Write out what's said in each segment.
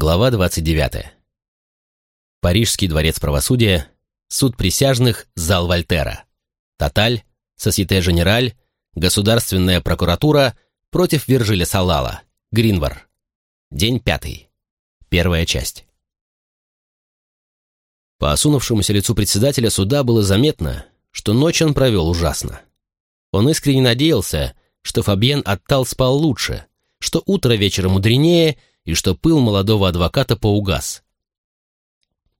Глава 29. Парижский дворец правосудия, суд присяжных, зал Вольтера. Тоталь, Сосьете Женераль, Государственная прокуратура против Виржиля Салала, Гринвар. День пятый. Первая часть. По осунувшемуся лицу председателя суда было заметно, что ночь он провел ужасно. Он искренне надеялся, что Фабьен Аттал спал лучше, что утро вечера мудренее и что пыл молодого адвоката поугас.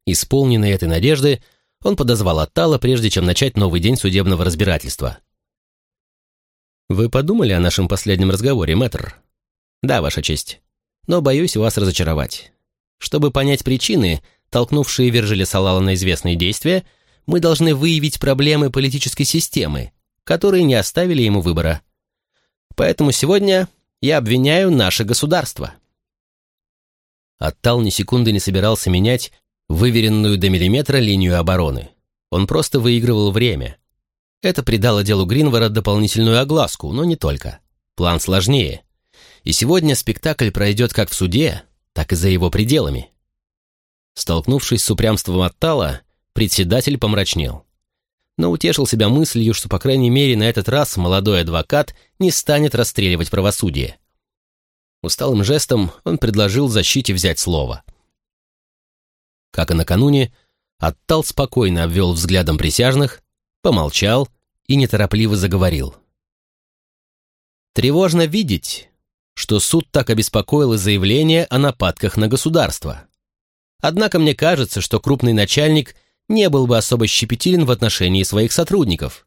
Исполненный этой надежды, он подозвал Аттала, прежде чем начать новый день судебного разбирательства. «Вы подумали о нашем последнем разговоре, мэтр?» «Да, Ваша честь. Но боюсь вас разочаровать. Чтобы понять причины, толкнувшие Вержили Салала на известные действия, мы должны выявить проблемы политической системы, которые не оставили ему выбора. Поэтому сегодня я обвиняю наше государство». Аттал ни секунды не собирался менять выверенную до миллиметра линию обороны. Он просто выигрывал время. Это придало делу Гринвара дополнительную огласку, но не только. План сложнее. И сегодня спектакль пройдет как в суде, так и за его пределами. Столкнувшись с упрямством Аттала, председатель помрачнел. Но утешил себя мыслью, что, по крайней мере, на этот раз молодой адвокат не станет расстреливать правосудие. Усталым жестом он предложил защите взять слово. Как и накануне, Аттал спокойно обвел взглядом присяжных, помолчал и неторопливо заговорил. «Тревожно видеть, что суд так обеспокоил заявление о нападках на государство. Однако мне кажется, что крупный начальник не был бы особо щепетилен в отношении своих сотрудников.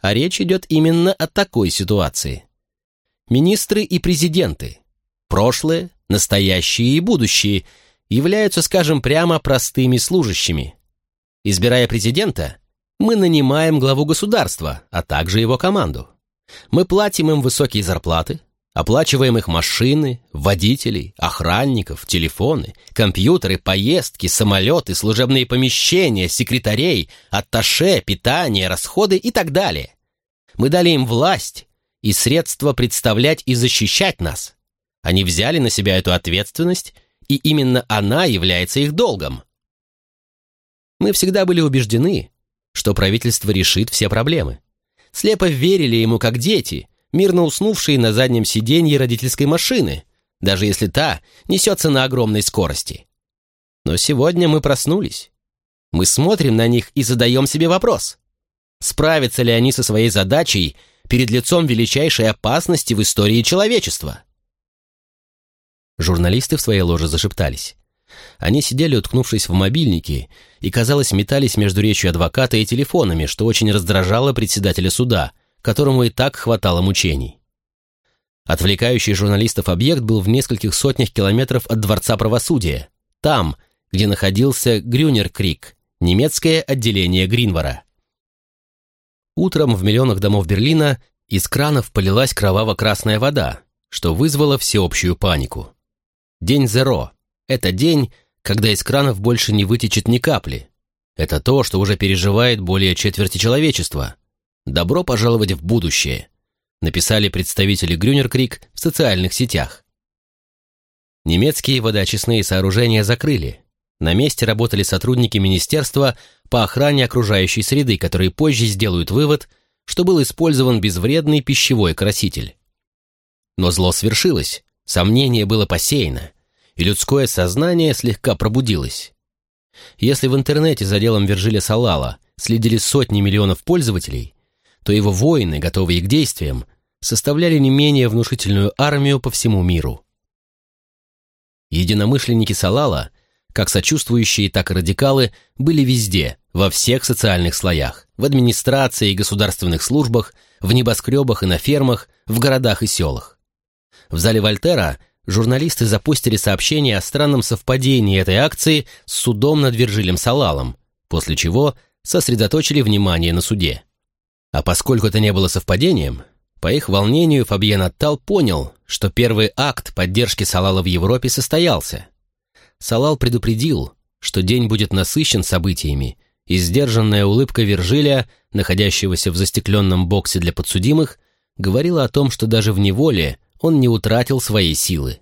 А речь идет именно о такой ситуации. Министры и президенты, прошлое, настоящее и будущее, являются, скажем прямо, простыми служащими. Избирая президента, мы нанимаем главу государства, а также его команду. Мы платим им высокие зарплаты, оплачиваем их машины, водителей, охранников, телефоны, компьютеры, поездки, самолеты, служебные помещения, секретарей, атташе, питание, расходы и так далее. Мы дали им власть и средства представлять и защищать нас. Они взяли на себя эту ответственность, и именно она является их долгом. Мы всегда были убеждены, что правительство решит все проблемы. Слепо верили ему как дети, мирно уснувшие на заднем сиденье родительской машины, даже если та несется на огромной скорости. Но сегодня мы проснулись. Мы смотрим на них и задаем себе вопрос. Справятся ли они со своей задачей перед лицом величайшей опасности в истории человечества? Журналисты в своей ложе зашептались. Они сидели, уткнувшись в мобильники, и, казалось, метались между речью адвоката и телефонами, что очень раздражало председателя суда, которому и так хватало мучений. Отвлекающий журналистов объект был в нескольких сотнях километров от Дворца правосудия, там, где находился Грюнер-Крик, немецкое отделение Гринвара. Утром в миллионах домов Берлина из кранов полилась кроваво-красная вода, что вызвало всеобщую панику. День зеро — это день, когда из кранов больше не вытечет ни капли. Это то, что уже переживает более четверти человечества. Добро пожаловать в будущее, написали представители Грюнер-Крик в социальных сетях. Немецкие водоочистные сооружения закрыли. На месте работали сотрудники Министерства по охране окружающей среды, которые позже сделают вывод, что был использован безвредный пищевой краситель. Но зло свершилось, Сомнение было посеяно, и людское сознание слегка пробудилось. Если в интернете за делом Виржилия Салала следили сотни миллионов пользователей, то его воины, готовые к действиям, составляли не менее внушительную армию по всему миру. Единомышленники Салала, как сочувствующие, так и радикалы, были везде, во всех социальных слоях, в администрации и государственных службах, в небоскребах и на фермах, в городах и селах. В зале Вольтера журналисты запустили сообщение о странном совпадении этой акции с судом над Виржилем Салалом, после чего сосредоточили внимание на суде. А поскольку это не было совпадением, по их волнению Фабьен Аттал понял, что первый акт поддержки Салала в Европе состоялся. Салал предупредил, что день будет насыщен событиями, и сдержанная улыбка Виржилия, находящегося в застекленном боксе для подсудимых, говорила о том, что даже в неволе он не утратил своей силы.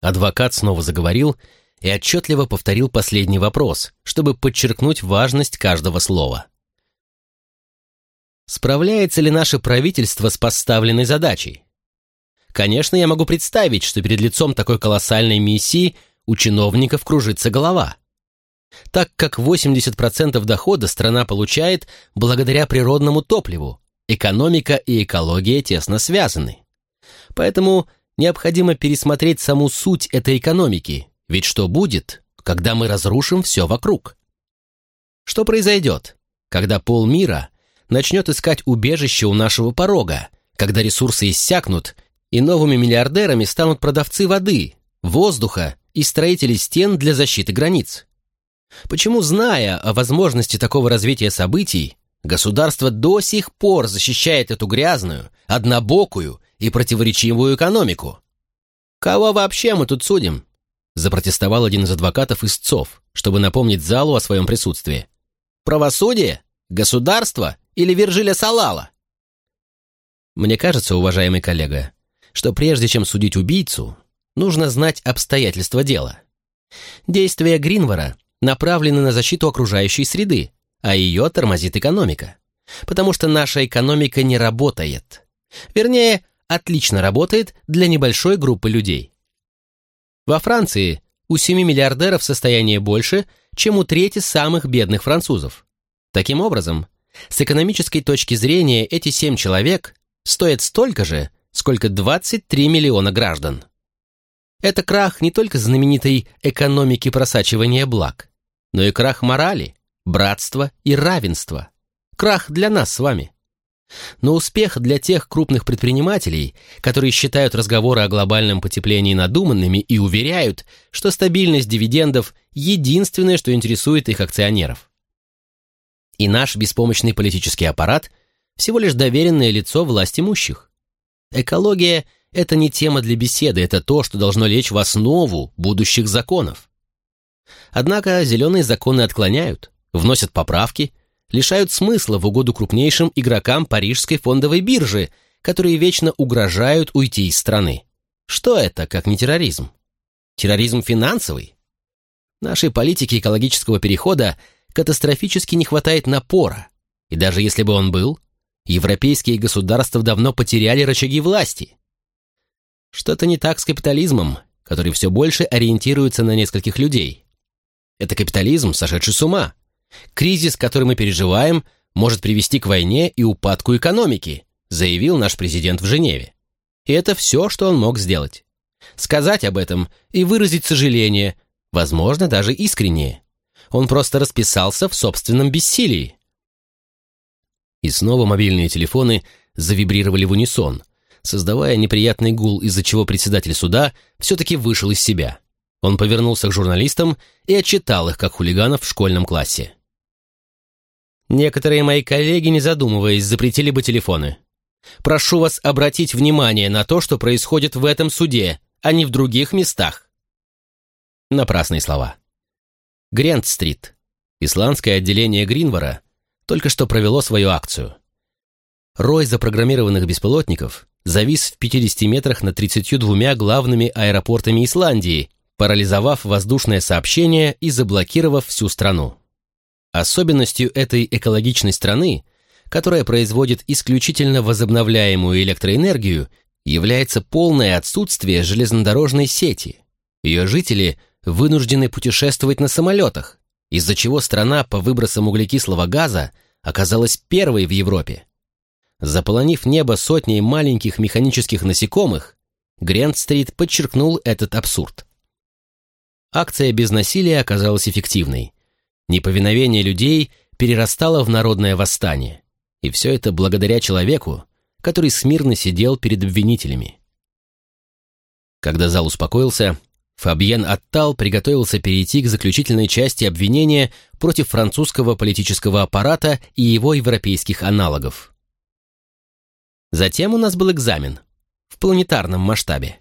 Адвокат снова заговорил и отчетливо повторил последний вопрос, чтобы подчеркнуть важность каждого слова. Справляется ли наше правительство с поставленной задачей? Конечно, я могу представить, что перед лицом такой колоссальной миссии у чиновников кружится голова. Так как 80% дохода страна получает благодаря природному топливу, экономика и экология тесно связаны. Поэтому необходимо пересмотреть саму суть этой экономики, ведь что будет, когда мы разрушим все вокруг? Что произойдет, когда полмира начнет искать убежище у нашего порога, когда ресурсы иссякнут, и новыми миллиардерами станут продавцы воды, воздуха и строители стен для защиты границ? Почему, зная о возможности такого развития событий, государство до сих пор защищает эту грязную, однобокую и противоречивую экономику? Кого вообще мы тут судим? Запротестовал один из адвокатов истцов, чтобы напомнить залу о своем присутствии. Правосудие? Государство? или Виржиля Салала? Мне кажется, уважаемый коллега, что прежде чем судить убийцу, нужно знать обстоятельства дела. Действия Гринвара направлены на защиту окружающей среды, а ее тормозит экономика. Потому что наша экономика не работает. Вернее, отлично работает для небольшой группы людей. Во Франции у 7 миллиардеров состояние больше, чем у трети самых бедных французов. Таким образом, с экономической точки зрения эти семь человек стоят столько же, сколько 23 миллиона граждан. Это крах не только знаменитой экономики просачивания благ, но и крах морали, братства и равенства. Крах для нас с вами. Но успех для тех крупных предпринимателей, которые считают разговоры о глобальном потеплении надуманными и уверяют, что стабильность дивидендов – единственное, что интересует их акционеров и наш беспомощный политический аппарат всего лишь доверенное лицо власть имущих. Экология – это не тема для беседы, это то, что должно лечь в основу будущих законов. Однако зеленые законы отклоняют, вносят поправки, лишают смысла в угоду крупнейшим игрокам парижской фондовой биржи, которые вечно угрожают уйти из страны. Что это, как не терроризм? Терроризм финансовый? Нашей политике экологического перехода – катастрофически не хватает напора, и даже если бы он был, европейские государства давно потеряли рычаги власти. Что-то не так с капитализмом, который все больше ориентируется на нескольких людей. Это капитализм, сошедший с ума. Кризис, который мы переживаем, может привести к войне и упадку экономики, заявил наш президент в Женеве. И это все, что он мог сделать. Сказать об этом и выразить сожаление, возможно, даже искреннее. Он просто расписался в собственном бессилии. И снова мобильные телефоны завибрировали в унисон, создавая неприятный гул, из-за чего председатель суда все-таки вышел из себя. Он повернулся к журналистам и отчитал их, как хулиганов в школьном классе. Некоторые мои коллеги, не задумываясь, запретили бы телефоны. Прошу вас обратить внимание на то, что происходит в этом суде, а не в других местах. Напрасные слова. Грент-стрит, исландское отделение Гринвара, только что провело свою акцию. Рой запрограммированных беспилотников завис в 50 метрах над 32 главными аэропортами Исландии, парализовав воздушное сообщение и заблокировав всю страну. Особенностью этой экологичной страны, которая производит исключительно возобновляемую электроэнергию, является полное отсутствие железнодорожной сети. Ее жители вынуждены путешествовать на самолетах, из-за чего страна по выбросам углекислого газа оказалась первой в Европе. Заполонив небо сотней маленьких механических насекомых, Грент-стрит подчеркнул этот абсурд. Акция без насилия оказалась эффективной. Неповиновение людей перерастало в народное восстание. И все это благодаря человеку, который смирно сидел перед обвинителями. Когда зал успокоился, Фабьен Аттал приготовился перейти к заключительной части обвинения против французского политического аппарата и его европейских аналогов. Затем у нас был экзамен в планетарном масштабе.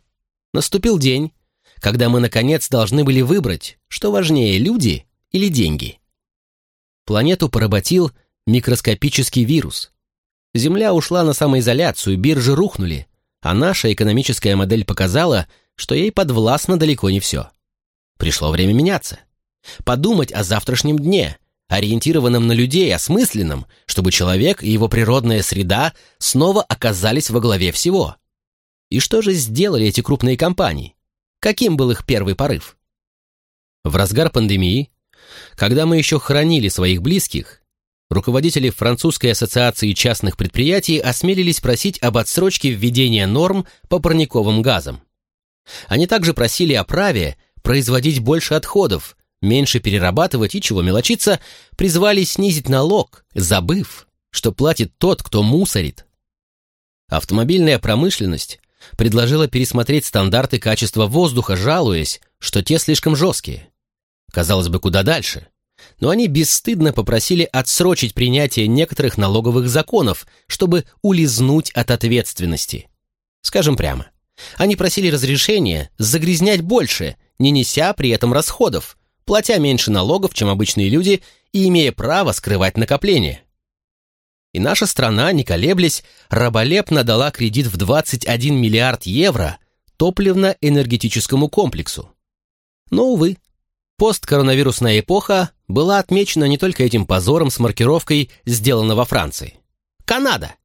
Наступил день, когда мы, наконец, должны были выбрать, что важнее, люди или деньги. Планету поработил микроскопический вирус. Земля ушла на самоизоляцию, биржи рухнули, а наша экономическая модель показала, что ей подвластно далеко не все. Пришло время меняться. Подумать о завтрашнем дне, ориентированном на людей, осмысленном, чтобы человек и его природная среда снова оказались во главе всего. И что же сделали эти крупные компании? Каким был их первый порыв? В разгар пандемии, когда мы еще хранили своих близких, руководители Французской ассоциации частных предприятий осмелились просить об отсрочке введения норм по парниковым газам. Они также просили о праве производить больше отходов, меньше перерабатывать и, чего мелочиться, призвали снизить налог, забыв, что платит тот, кто мусорит. Автомобильная промышленность предложила пересмотреть стандарты качества воздуха, жалуясь, что те слишком жесткие. Казалось бы, куда дальше. Но они бесстыдно попросили отсрочить принятие некоторых налоговых законов, чтобы улизнуть от ответственности. Скажем прямо, они просили разрешения загрязнять больше, не неся при этом расходов, платя меньше налогов, чем обычные люди, и имея право скрывать накопления. И наша страна, не колеблясь, раболепно дала кредит в 21 миллиард евро топливно-энергетическому комплексу. Но, увы, посткоронавирусная эпоха была отмечена не только этим позором с маркировкой «Сделано во Франции». Канада,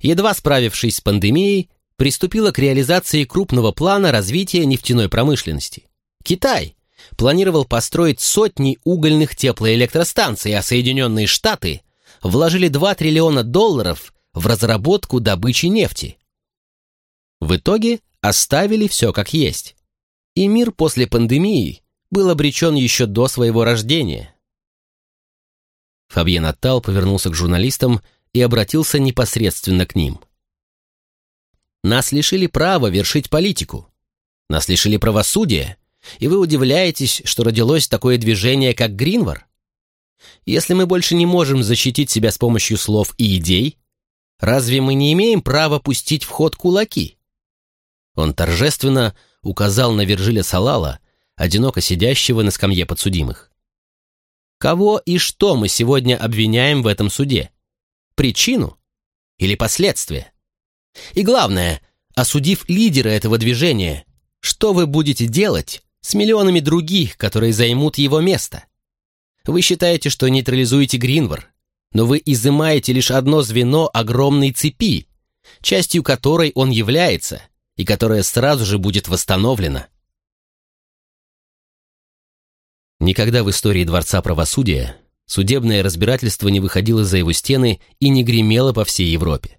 едва справившись с пандемией, приступила к реализации крупного плана развития нефтяной промышленности. Китай планировал построить сотни угольных теплоэлектростанций, а Соединенные Штаты вложили 2 триллиона долларов в разработку добычи нефти. В итоге оставили все как есть. И мир после пандемии был обречен еще до своего рождения. Фабьен Аттал повернулся к журналистам и обратился непосредственно к ним. «Нас лишили права вершить политику. Нас лишили правосудия, и вы удивляетесь, что родилось такое движение, как Гринвар? Если мы больше не можем защитить себя с помощью слов и идей, разве мы не имеем права пустить в ход кулаки? Он торжественно указал на Виржиля Салала, одиноко сидящего на скамье подсудимых. Кого и что мы сегодня обвиняем в этом суде? Причину или последствия? И главное, осудив лидера этого движения, что вы будете делать с миллионами других, которые займут его место? Вы считаете, что нейтрализуете Гринвар, но вы изымаете лишь одно звено огромной цепи, частью которой он является и которая сразу же будет восстановлена. Никогда в истории Дворца правосудия судебное разбирательство не выходило за его стены и не гремело по всей Европе.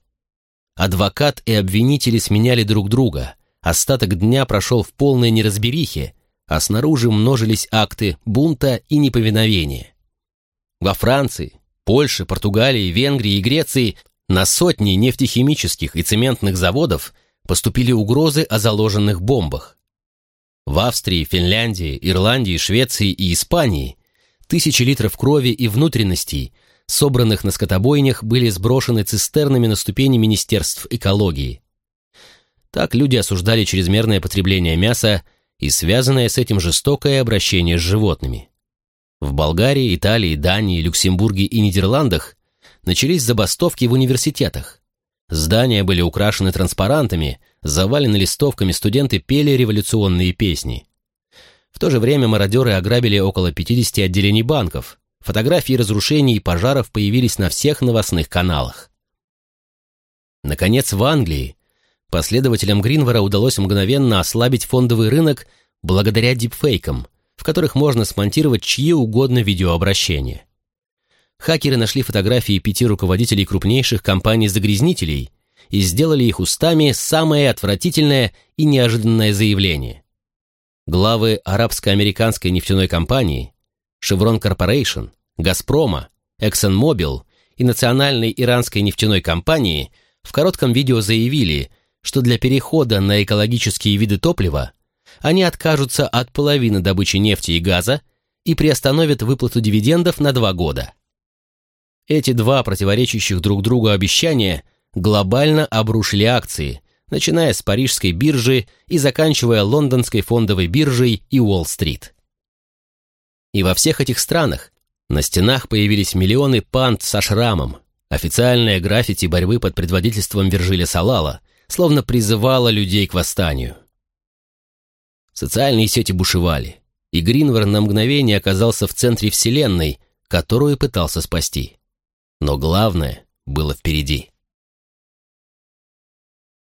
Адвокат и обвинители сменяли друг друга, остаток дня прошел в полной неразберихе, а снаружи множились акты бунта и неповиновения. Во Франции, Польше, Португалии, Венгрии и Греции на сотни нефтехимических и цементных заводов поступили угрозы о заложенных бомбах. В Австрии, Финляндии, Ирландии, Швеции и Испании тысячи литров крови и внутренностей, собранных на скотобойнях, были сброшены цистернами на ступени Министерств экологии. Так люди осуждали чрезмерное потребление мяса и связанное с этим жестокое обращение с животными. В Болгарии, Италии, Дании, Люксембурге и Нидерландах начались забастовки в университетах. Здания были украшены транспарантами, завалены листовками, студенты пели революционные песни. В то же время мародеры ограбили около 50 отделений банков. Фотографии разрушений и пожаров появились на всех новостных каналах. Наконец, в Англии Последователям Гринвара удалось мгновенно ослабить фондовый рынок благодаря дипфейкам, в которых можно смонтировать чьи угодно видеообращения. Хакеры нашли фотографии пяти руководителей крупнейших компаний-загрязнителей и сделали их устами самое отвратительное и неожиданное заявление. Главы арабско-американской нефтяной компании, Chevron Corporation, Газпрома, ExxonMobil и национальной иранской нефтяной компании в коротком видео заявили – что для перехода на экологические виды топлива они откажутся от половины добычи нефти и газа и приостановят выплату дивидендов на два года. Эти два противоречащих друг другу обещания глобально обрушили акции, начиная с парижской биржи и заканчивая лондонской фондовой биржей и Уолл-стрит. И во всех этих странах на стенах появились миллионы пант со шрамом, официальное граффити борьбы под предводительством Виржиля Салала, словно призывала людей к восстанию. Социальные сети бушевали, и Гринвер на мгновение оказался в центре вселенной, которую пытался спасти. Но главное было впереди.